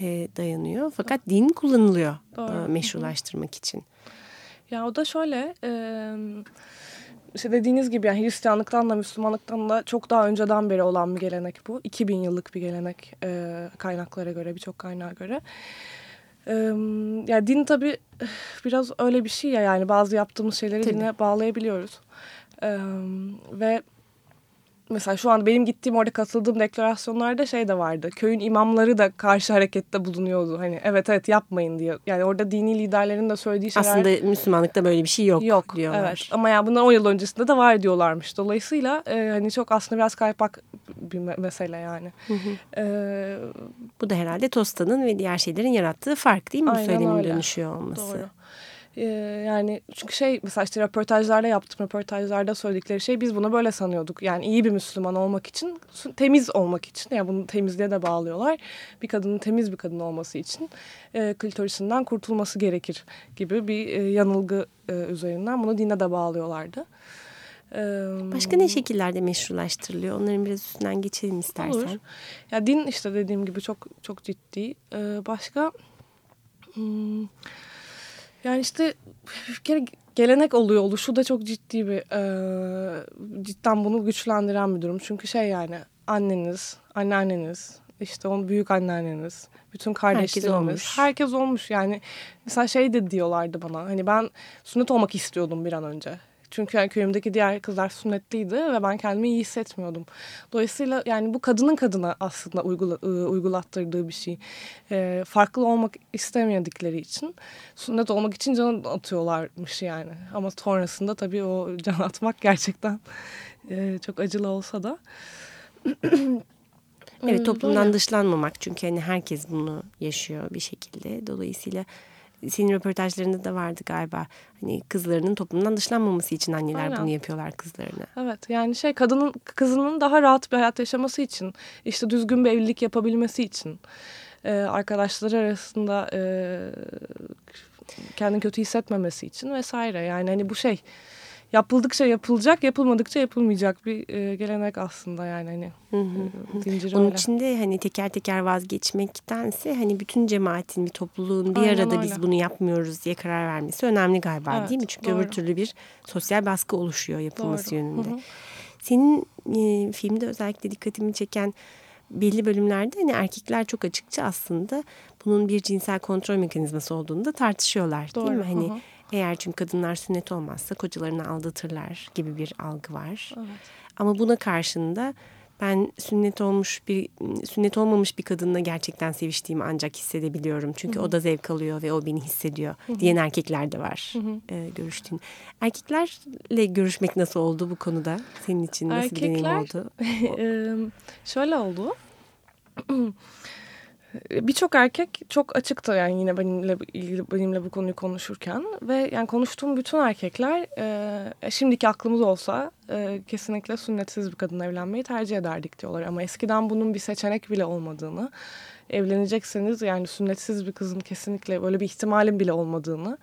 e, dayanıyor. Fakat din kullanılıyor e, meşrulaştırmak için. Ya o da şöyle... E işte dediğiniz gibi yani Hristiyanlıktan da Müslümanlıktan da çok daha önceden beri olan bir gelenek bu. 2000 yıllık bir gelenek e, kaynaklara göre birçok kaynağa göre. Ee, yani din tabii biraz öyle bir şey ya yani bazı yaptığımız şeyleri tabii. dine bağlayabiliyoruz. Ee, ve mesela şu an benim gittiğim orada katıldığım deklarasyonlarda şey de vardı. Köyün imamları da karşı harekette bulunuyordu. Hani evet evet yapmayın diye. Yani orada dini liderlerin de söylediği şeyler... Aslında Müslümanlıkta böyle bir şey yok, yok diyorlar. Evet ama ya bundan 10 yıl öncesinde de var diyorlarmış. Dolayısıyla e, hani çok aslında biraz kaypak bir me mesele yani. Hı hı. Ee, Bu da herhalde Tosta'nın ve diğer şeylerin yarattığı fark değil mi? Bu söylemin öyle. dönüşüyor olması. Doğru. Ee, yani çünkü şey mesela işte röportajlarda yaptım röportajlarda söyledikleri şey biz bunu böyle sanıyorduk. Yani iyi bir Müslüman olmak için temiz olmak için yani bunu temizliğe de bağlıyorlar. Bir kadının temiz bir kadın olması için e, klitorisinden kurtulması gerekir gibi bir e, yanılgı e, üzerinden bunu dine de bağlıyorlardı. Başka ne şekillerde meşrulaştırılıyor? Onların biraz üstünden geçelim istersen. Olur. Ya din işte dediğim gibi çok çok ciddi. Başka hmm, yani işte bir kere gelenek oluyor oluşu da çok ciddi bir cidden bunu güçlendiren bir durum. Çünkü şey yani anneniz, anneanneniz, işte onun büyük anneanneniz, bütün kardeşlerimiz. Herkes olmuş. Herkes olmuş yani. Mesela şey de diyorlardı bana. Hani ben sünnet olmak istiyordum bir an önce. Çünkü yani köyümdeki diğer kızlar sünnetliydi ve ben kendimi iyi hissetmiyordum. Dolayısıyla yani bu kadının kadına aslında uygula, ıı, uygulattırdığı bir şey. E, farklı olmak istemedikleri için sünnet olmak için can atıyorlarmış yani. Ama sonrasında tabii o can atmak gerçekten e, çok acılı olsa da. evet toplumdan Böyle. dışlanmamak çünkü hani herkes bunu yaşıyor bir şekilde. Dolayısıyla senin röportajlarında da vardı galiba. Hani kızlarının toplumdan dışlanmaması için anneler Aynen. bunu yapıyorlar kızlarına. Evet yani şey kadının kızının daha rahat bir hayat yaşaması için işte düzgün bir evlilik yapabilmesi için e, arkadaşları arasında e, kendini kötü hissetmemesi için vesaire yani hani bu şey yapıldıkça yapılacak yapılmadıkça yapılmayacak bir e, gelenek aslında yani hani Hı hı. e, Onun öyle. için de hani teker teker vazgeçmektense hani bütün cemaatin bir topluluğun bir Aynen arada biz öyle. bunu yapmıyoruz diye karar vermesi önemli galiba Evet, değil mi? Çünkü öbür doğru. türlü bir sosyal baskı oluşuyor yapılması Doğru. yönünde. Hı hı. Senin e, filmde özellikle dikkatimi çeken belli bölümlerde hani erkekler çok açıkça aslında bunun bir cinsel kontrol mekanizması olduğunu da tartışıyorlar değil Doğru, mi? Hani hı hı. Eğer çünkü kadınlar sünnet olmazsa kocalarını aldatırlar gibi bir algı var. Evet. Ama buna karşında ben sünnet olmuş bir sünnet olmamış bir kadınla gerçekten seviştiğimi ancak hissedebiliyorum. Çünkü o da zevk alıyor ve o beni hissediyor diyen erkekler de var e, görüştüğün. Erkeklerle görüşmek nasıl oldu bu konuda? Senin için nasıl bir deneyim Erkekler- oldu? Eee, şöyle oldu. Birçok erkek çok açıktı yani yine benimle ilgili benimle bu konuyu konuşurken. Ve yani konuştuğum bütün erkekler e, şimdiki aklımız olsa e, kesinlikle sünnetsiz bir kadınla evlenmeyi tercih ederdik diyorlar. Ama eskiden bunun bir seçenek bile olmadığını evlenecekseniz yani sünnetsiz bir kızın kesinlikle böyle bir ihtimalin bile olmadığını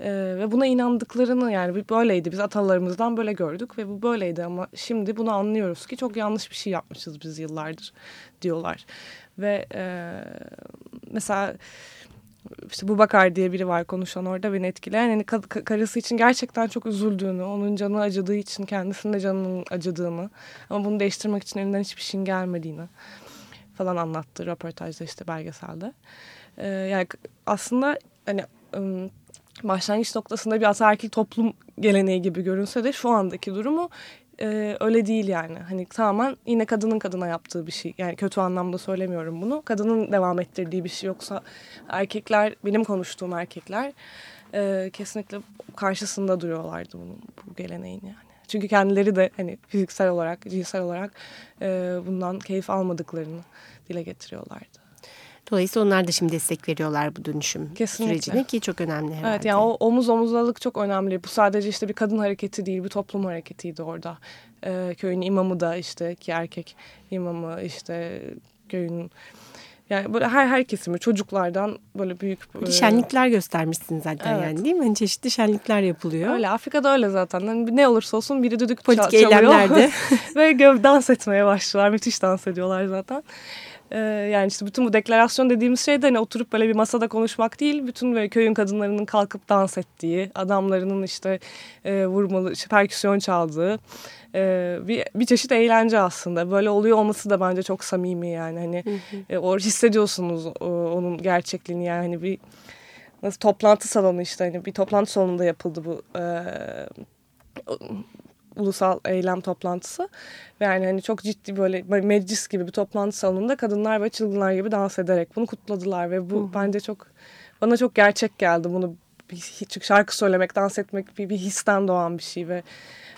e, ve buna inandıklarını yani böyleydi. Biz atalarımızdan böyle gördük ve bu böyleydi. Ama şimdi bunu anlıyoruz ki çok yanlış bir şey yapmışız biz yıllardır diyorlar ve e, mesela işte bu Bakar diye biri var konuşan orada beni etkileyen yani ka- ka- karısı için gerçekten çok üzüldüğünü onun canı acıdığı için kendisinin de canının acıdığını ama bunu değiştirmek için elinden hiçbir şeyin gelmediğini falan anlattı röportajda işte belgeselde. Ee, yani aslında hani başlangıç noktasında bir ataerkil toplum geleneği gibi görünse de şu andaki durumu e, öyle değil yani. Hani tamamen yine kadının kadına yaptığı bir şey. Yani kötü anlamda söylemiyorum bunu. Kadının devam ettirdiği bir şey yoksa erkekler, benim konuştuğum erkekler e, kesinlikle karşısında duruyorlardı bunun bu geleneğin yani. Çünkü kendileri de hani fiziksel olarak, cinsel olarak e, bundan keyif almadıklarını dile getiriyorlardı. Dolayısıyla onlar da şimdi destek veriyorlar bu dönüşüm Kesinlikle. sürecine ki çok önemli herhalde. Evet yani o omuz omuzalık çok önemli. Bu sadece işte bir kadın hareketi değil, bir toplum hareketiydi orada. Ee, köyün imamı da işte ki erkek imamı işte köyün yani böyle her her kesimi çocuklardan böyle büyük Bir e, şenlikler göstermişsin zaten Evet. yani değil mi? Hani çeşitli şenlikler yapılıyor. Öyle Afrika'da öyle zaten. Hani ne olursa olsun biri düdük Politik çal- çalıyor. eylemlerde. Ve dans etmeye başlıyorlar. Müthiş dans ediyorlar zaten. Ee, yani işte bütün bu deklarasyon dediğimiz şey de hani oturup böyle bir masada konuşmak değil. Bütün böyle köyün kadınlarının kalkıp dans ettiği, adamlarının işte e, vurmalı, işte perküsyon çaldığı e, bir, bir çeşit eğlence aslında. Böyle oluyor olması da bence çok samimi yani. Hani e, o hissediyorsunuz o, onun gerçekliğini yani hani bir nasıl toplantı salonu işte hani bir toplantı salonunda yapıldı bu e, ulusal eylem toplantısı. Ve yani hani çok ciddi böyle meclis gibi bir toplantı salonunda kadınlar ve çılgınlar gibi dans ederek bunu kutladılar ve bu bence çok bana çok gerçek geldi bunu bir, çünkü şarkı söylemek, dans etmek bir, bir histen doğan bir şey ve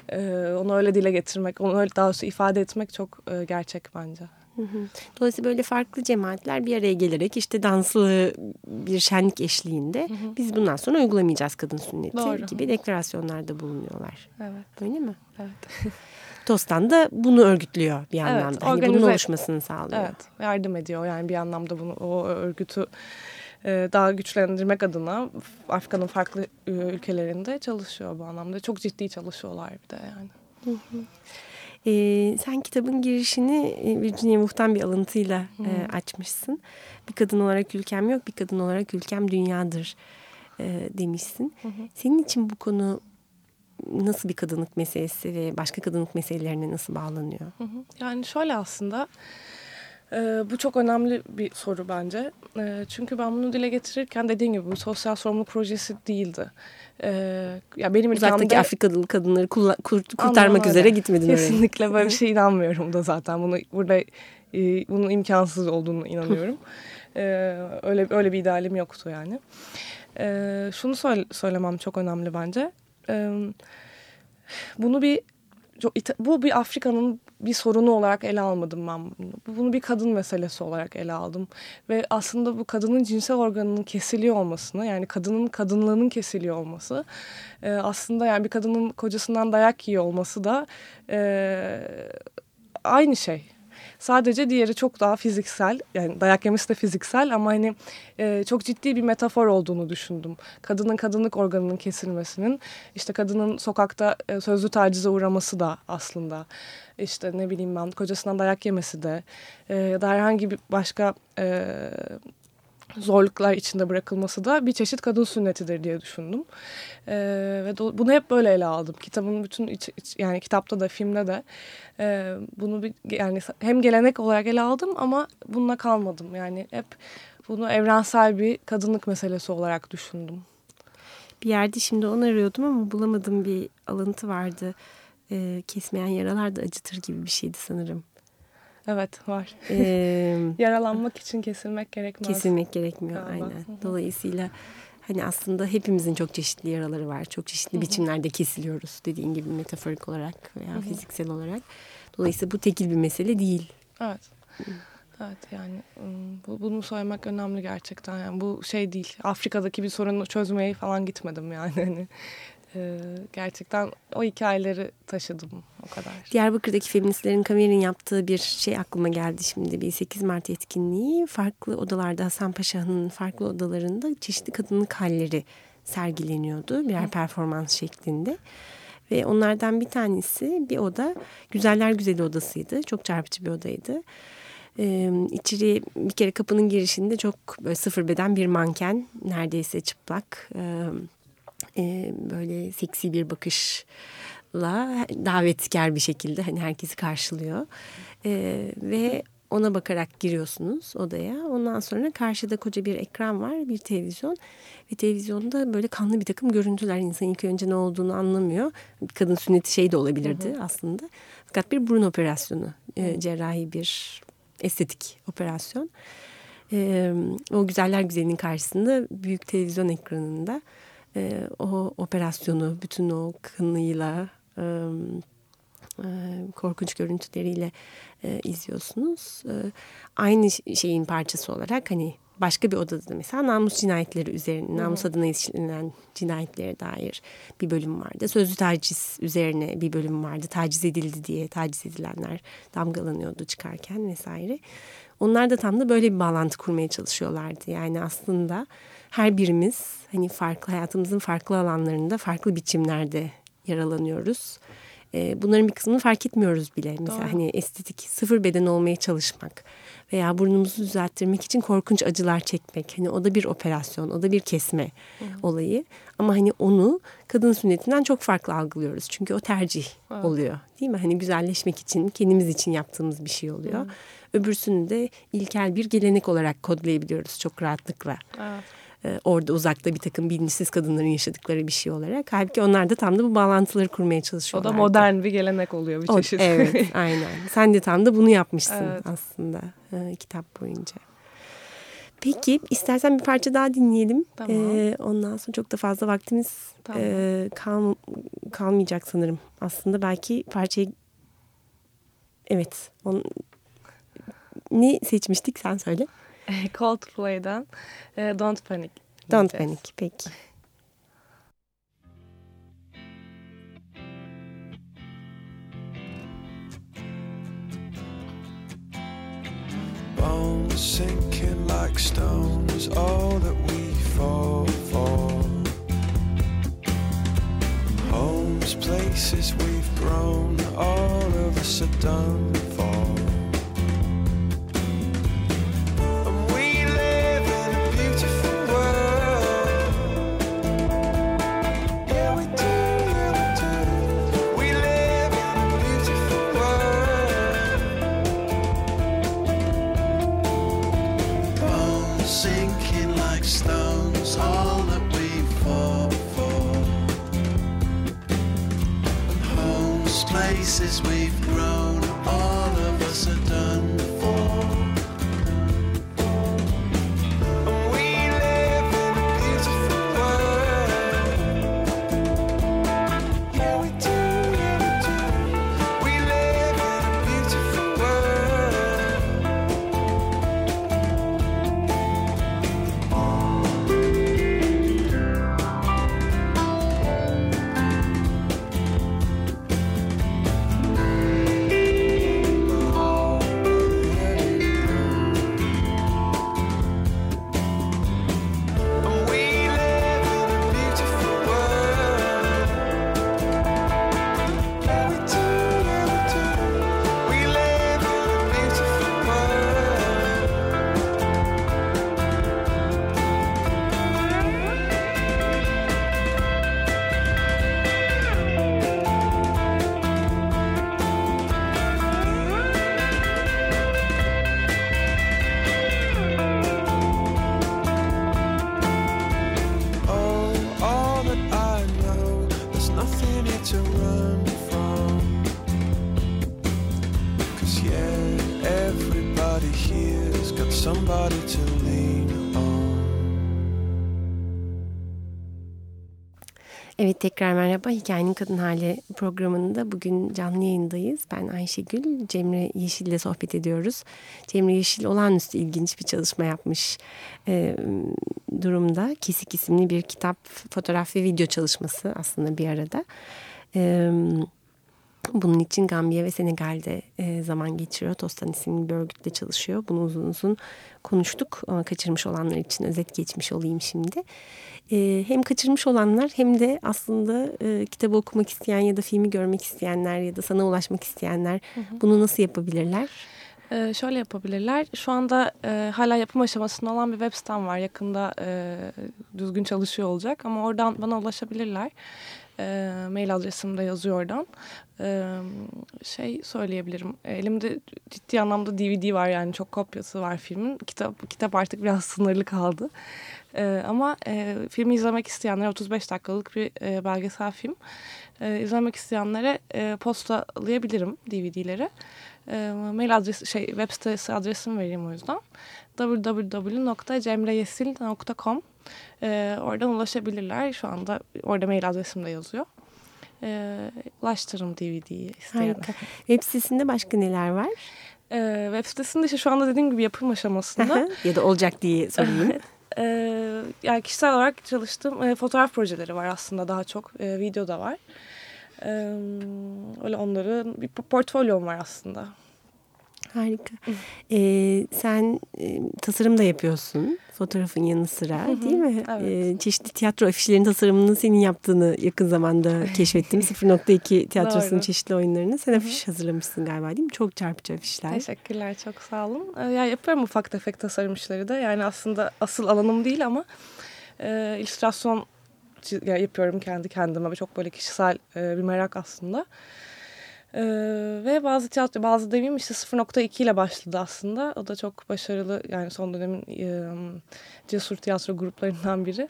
e, onu öyle dile getirmek, onu öyle daha doğrusu ifade etmek çok e, gerçek bence. Hı hı. Dolayısıyla böyle farklı cemaatler bir araya gelerek işte danslı bir şenlik eşliğinde biz bundan sonra uygulamayacağız kadın sünneti Doğru. gibi deklarasyonlarda bulunuyorlar. Evet. Öyle mi? Evet. Tostan da bunu örgütlüyor bir Evet, anlamda. Hani bunun organize- oluşmasını sağlıyor. Evet, yardım ediyor yani bir anlamda bunu o örgütü e, daha güçlendirmek adına Afrika'nın farklı e, ülkelerinde çalışıyor bu anlamda. Çok ciddi çalışıyorlar bir de yani. Ee, sen kitabın girişini e, Virginia Woolf'tan bir alıntıyla e, açmışsın. Bir kadın olarak ülkem yok, bir kadın olarak ülkem dünyadır e, demişsin. Senin için bu konu nasıl bir kadınlık meselesi ve başka kadınlık meselelerine nasıl bağlanıyor? Hı hı. Yani şöyle aslında e, bu çok önemli bir soru bence. E, çünkü ben bunu dile getirirken dediğim gibi bu sosyal sorumluluk projesi değildi. E, ya benim Uzaktaki ülkemde Afrikalı kadınları kulla- kur- Anladım kurtarmak üzere gitmedin oraya. Kesinlikle böyle bir şey inanmıyorum da zaten. Bunu burada e, bunun imkansız olduğunu inanıyorum. E, öyle öyle bir idealim yoktu yani. E, şunu söyle- söylemem çok önemli bence. E, bunu bir çok, bu bir Afrika'nın bir sorunu olarak ele almadım ben bunu. Bunu bir kadın meselesi olarak ele aldım. Ve aslında bu kadının cinsel organının kesiliyor olmasını yani kadının kadınlığının kesiliyor olması e, aslında yani bir kadının kocasından dayak yiyor olması da e, aynı şey. Sadece diğeri çok daha fiziksel. Yani dayak yemesi de fiziksel ama hani e, çok ciddi bir metafor olduğunu düşündüm. Kadının kadınlık organının kesilmesinin işte kadının sokakta e, sözlü tacize uğraması da aslında işte ne bileyim ben kocasından dayak yemesi de e, ya da herhangi bir başka e, zorluklar içinde bırakılması da bir çeşit kadın sünnetidir diye düşündüm. Ee, ve do, bunu hep böyle ele aldım. Kitabın bütün iç, iç, yani kitapta da filmde de e, bunu bir, yani hem gelenek olarak ele aldım ama bununla kalmadım. Yani hep bunu evrensel bir kadınlık meselesi olarak düşündüm. Bir yerde şimdi onu arıyordum ama bulamadım bir alıntı vardı. Ee, kesmeyen yaralar da acıtır gibi bir şeydi sanırım. Evet var. Ee, Yaralanmak için kesilmek gerekmez. Kesilmek gerekmiyor Galiba. aynen. Dolayısıyla hani aslında hepimizin çok çeşitli yaraları var. Çok çeşitli Hı-hı. biçimlerde kesiliyoruz dediğin gibi metaforik olarak veya Hı-hı. fiziksel olarak. Dolayısıyla bu tekil bir mesele değil. Evet. Evet yani bu, bunu söylemek önemli gerçekten. Yani bu şey değil. Afrika'daki bir sorunu çözmeye falan gitmedim yani. Hani e, gerçekten o hikayeleri taşıdım o kadar. Diyarbakır'daki feministlerin kamerin yaptığı bir şey aklıma geldi şimdi. Bir 8 Mart etkinliği farklı odalarda Hasan Paşa'nın farklı odalarında çeşitli kadınlık halleri sergileniyordu. Birer performans şeklinde. Ve onlardan bir tanesi bir oda Güzeller Güzeli odasıydı. Çok çarpıcı bir odaydı. Ee, içeri bir kere kapının girişinde çok böyle sıfır beden bir manken neredeyse çıplak. Ee, e, böyle seksi bir bakışla davetkar bir şekilde hani herkesi karşılıyor. E, ve ona bakarak giriyorsunuz odaya. Ondan sonra karşıda koca bir ekran var, bir televizyon. Ve televizyonda böyle kanlı bir takım görüntüler. İnsan ilk önce ne olduğunu anlamıyor. Kadın sünneti şey de olabilirdi hı hı. aslında. Fakat bir burun operasyonu, e, cerrahi bir estetik operasyon. E, o güzeller güzelinin karşısında büyük televizyon ekranında e, o operasyonu bütün o kınıyla e, e, korkunç görüntüleriyle e, izliyorsunuz. E, aynı şeyin parçası olarak hani başka bir odada da mesela namus cinayetleri üzerine, namus adına işlenen cinayetlere dair bir bölüm vardı. Sözlü taciz üzerine bir bölüm vardı. Taciz edildi diye taciz edilenler damgalanıyordu çıkarken vesaire. Onlar da tam da böyle bir bağlantı kurmaya çalışıyorlardı. Yani aslında her birimiz hani farklı hayatımızın farklı alanlarında farklı biçimlerde yaralanıyoruz. E, bunların bir kısmını fark etmiyoruz bile. Mesela Doğru. hani estetik sıfır beden olmaya çalışmak veya burnumuzu düzelttirmek için korkunç acılar çekmek. Hani o da bir operasyon, o da bir kesme Hı. olayı. Ama hani onu kadın sünnetinden çok farklı algılıyoruz. Çünkü o tercih evet. oluyor. Değil mi? Hani güzelleşmek için, kendimiz için yaptığımız bir şey oluyor. Hı. Öbürsünü de ilkel bir gelenek olarak kodlayabiliyoruz çok rahatlıkla. Evet. E, orada uzakta bir takım bilinçsiz kadınların yaşadıkları bir şey olarak. Halbuki onlar da tam da bu bağlantıları kurmaya çalışıyorlar. O da modern bir gelenek oluyor bir çeşit. O, evet aynen. Sen de tam da bunu yapmışsın evet. aslında e, kitap boyunca. Peki istersen bir parça daha dinleyelim. Tamam. Ee, ondan sonra çok da fazla vaktimiz tamam. e, kal, kalmayacak sanırım. Aslında belki parçayı evet on, ne seçmiştik sen söyle. Coldplay'den e, Don't Panic. Don't Panic peki. Bones sinking like stones, all that we fall for. Homes, places we've grown, all of us are done places we tekrar merhaba. Hikayenin Kadın Hali programında bugün canlı yayındayız. Ben Ayşegül, Cemre Yeşil ile sohbet ediyoruz. Cemre Yeşil olağanüstü ilginç bir çalışma yapmış e, durumda. Kesik isimli bir kitap, fotoğraf ve video çalışması aslında bir arada. Evet. Bunun için Gambiya ve Senegal'de e, zaman geçiriyor. Tostan isimli bir örgütle çalışıyor. Bunu uzun uzun konuştuk ama kaçırmış olanlar için özet geçmiş olayım şimdi. E, hem kaçırmış olanlar hem de aslında e, kitabı okumak isteyen ya da filmi görmek isteyenler ya da sana ulaşmak isteyenler hı hı. bunu nasıl yapabilirler? Ee, şöyle yapabilirler. Şu anda e, hala yapım aşamasında olan bir web sitem var. Yakında e, düzgün çalışıyor olacak ama oradan bana ulaşabilirler. E, mail adresim de yazıyor oradan. E, şey söyleyebilirim. Elimde ciddi anlamda DVD var yani çok kopyası var filmin. Kitap kitap artık biraz sınırlı kaldı. E, ama e, filmi izlemek isteyenler 35 dakikalık bir e, belgesel film. E, izlemek isteyenlere e, postalayabilirim DVD'leri. E, mail adresi şey web sitesi adresimi vereyim o yüzden. www.cemreyesil.com e, Oradan ulaşabilirler. Şu anda orada mail adresim de yazıyor. E, ulaştırırım DVD'yi isteyen. Web sitesinde başka neler var? E, web sitesinde işte şu anda dediğim gibi yapım aşamasında. ya da olacak diye sorayım. e, yani kişisel olarak çalıştığım e, fotoğraf projeleri var aslında daha çok. E, video da var. E, öyle onları bir portfolyom var aslında. Harika. Ee, sen e, tasarım da yapıyorsun fotoğrafın yanı sıra değil mi? Evet. Ee, çeşitli tiyatro afişlerin tasarımını senin yaptığını yakın zamanda keşfettim. 0.2 tiyatrosunun çeşitli oyunlarını. Sen afiş hazırlamışsın galiba değil mi? Çok çarpıcı afişler. Teşekkürler çok sağ olun. Ee, ya yapıyorum ufak tefek tasarım işleri de. Yani aslında asıl alanım değil ama e, illüstrasyon yapıyorum kendi kendime. Çok böyle kişisel e, bir merak aslında. Ee, ve bazı tiyatro, bazı demeyeyim işte 0.2 ile başladı aslında. O da çok başarılı yani son dönemin e, cesur tiyatro gruplarından biri.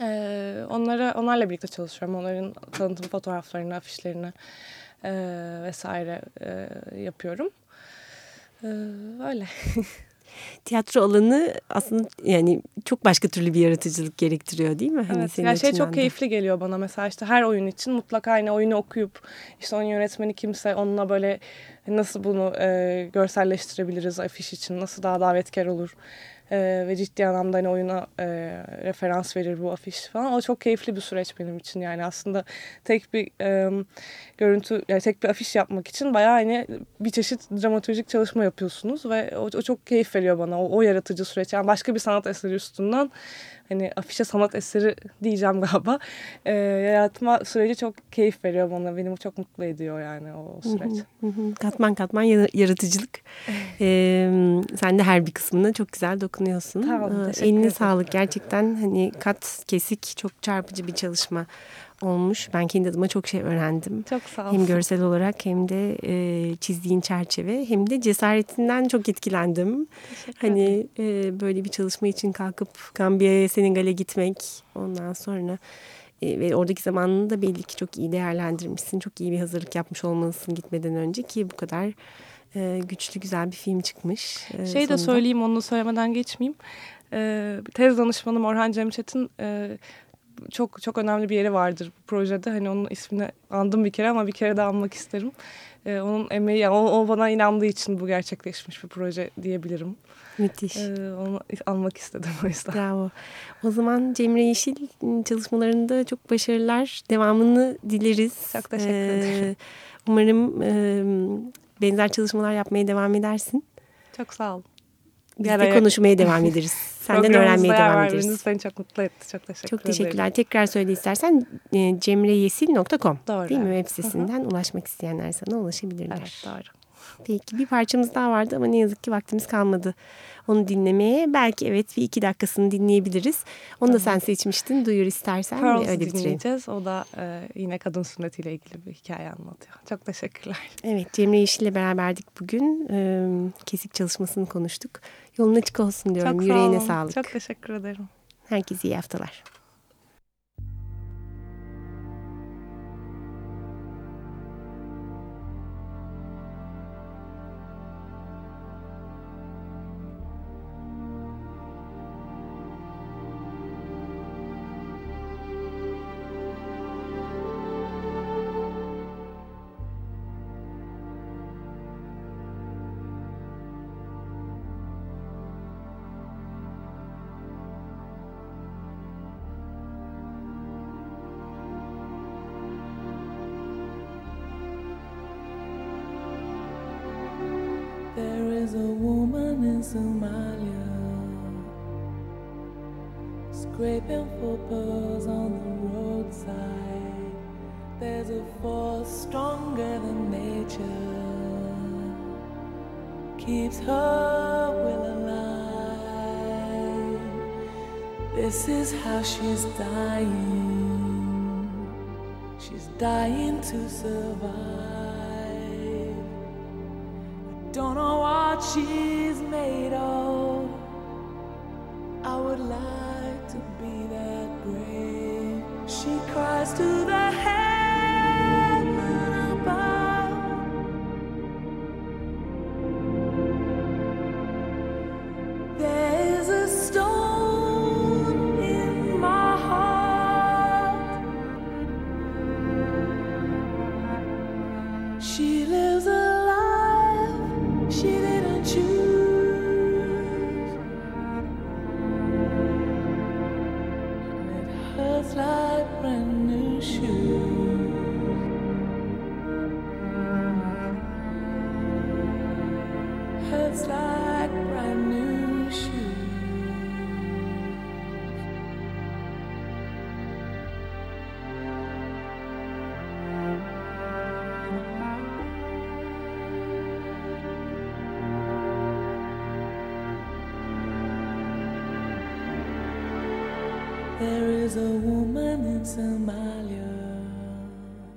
Ee, onlara onlarla birlikte çalışıyorum. Onların tanıtım fotoğraflarını, afişlerini e, vesaire e, yapıyorum. Ee, öyle. tiyatro alanı aslında yani çok başka türlü bir yaratıcılık gerektiriyor değil mi? Hani evet. Yani şey çok da. keyifli geliyor bana mesela işte her oyun için mutlaka aynı oyunu okuyup işte onun yönetmeni kimse onunla böyle nasıl bunu e, görselleştirebiliriz afiş için nasıl daha davetkar olur e, ve ciddi anlamda hani oyuna e, referans verir bu afiş falan. O çok keyifli bir süreç benim için yani aslında tek bir e, görüntü yani tek bir afiş yapmak için bayağı hani bir çeşit dramaturjik çalışma yapıyorsunuz ve o, o çok keyif veriyor bana o, o yaratıcı süreç. Yani başka bir sanat eseri üstünden hani afişe sanat eseri diyeceğim galiba. E, yaratma süreci çok keyif veriyor bana. Beni çok mutlu ediyor yani o süreç. katman katman yaratıcılık. ee, sen de her bir kısmına çok güzel dokunuyorsun. Tamam, Eline sağlık. Gerçekten hani kat kesik çok çarpıcı bir çalışma olmuş. Ben kendi adıma çok şey öğrendim. Çok sağ ol. Hem görsel olarak hem de e, çizdiğin çerçeve hem de cesaretinden çok etkilendim. Hani e, böyle bir çalışma için kalkıp Gambiya'ya, Senegal'e gitmek ondan sonra e, ve oradaki zamanını da belli ki çok iyi değerlendirmişsin. Çok iyi bir hazırlık yapmış olmalısın gitmeden önce ki bu kadar e, güçlü güzel bir film çıkmış. E, şey de söyleyeyim onu söylemeden geçmeyeyim. E, tez danışmanım Orhan Cemçet'in e, çok çok önemli bir yeri vardır bu projede. Hani onun ismini andım bir kere ama bir kere daha anmak isterim. Ee, onun emeği, yani o, o bana inandığı için bu gerçekleşmiş bir proje diyebilirim. Müthiş. Ee, onu almak istedim o yüzden. Bravo. O zaman Cemre Yeşil çalışmalarında çok başarılar. Devamını dileriz. Çok teşekkür ederim. Ee, umarım e, benzer çalışmalar yapmaya devam edersin. Çok sağ ol. Biz de konuşmaya devam ederiz. Senden öğrenmeye devam ederiz. Beni çok mutlu etti. Çok teşekkür Çok teşekkürler. Ederim. Tekrar söyle istersen e, cemreyesil.com doğru. değil mi? Web sitesinden -hı. ulaşmak isteyenler sana ulaşabilirler. Evet doğru. Peki bir parçamız daha vardı ama ne yazık ki vaktimiz kalmadı onu dinlemeye. Belki evet bir iki dakikasını dinleyebiliriz. Onu tamam. da sen seçmiştin. Duyur istersen Pearls'ı öyle dinleyeceğiz. O da e, yine kadın sünnetiyle ilgili bir hikaye anlatıyor. Çok teşekkürler. Evet Cemre Yeşil'le beraberdik bugün. E, kesik çalışmasını konuştuk. Yolun açık olsun diyorum. Çok Yüreğine sağ sağlık. Çok teşekkür ederim. Herkese iyi haftalar. Somalia scraping for pearls on the roadside. There's a force stronger than nature, keeps her will alive. This is how she's dying. She's dying to survive. She's made of. I would like to be that brave. She cries to the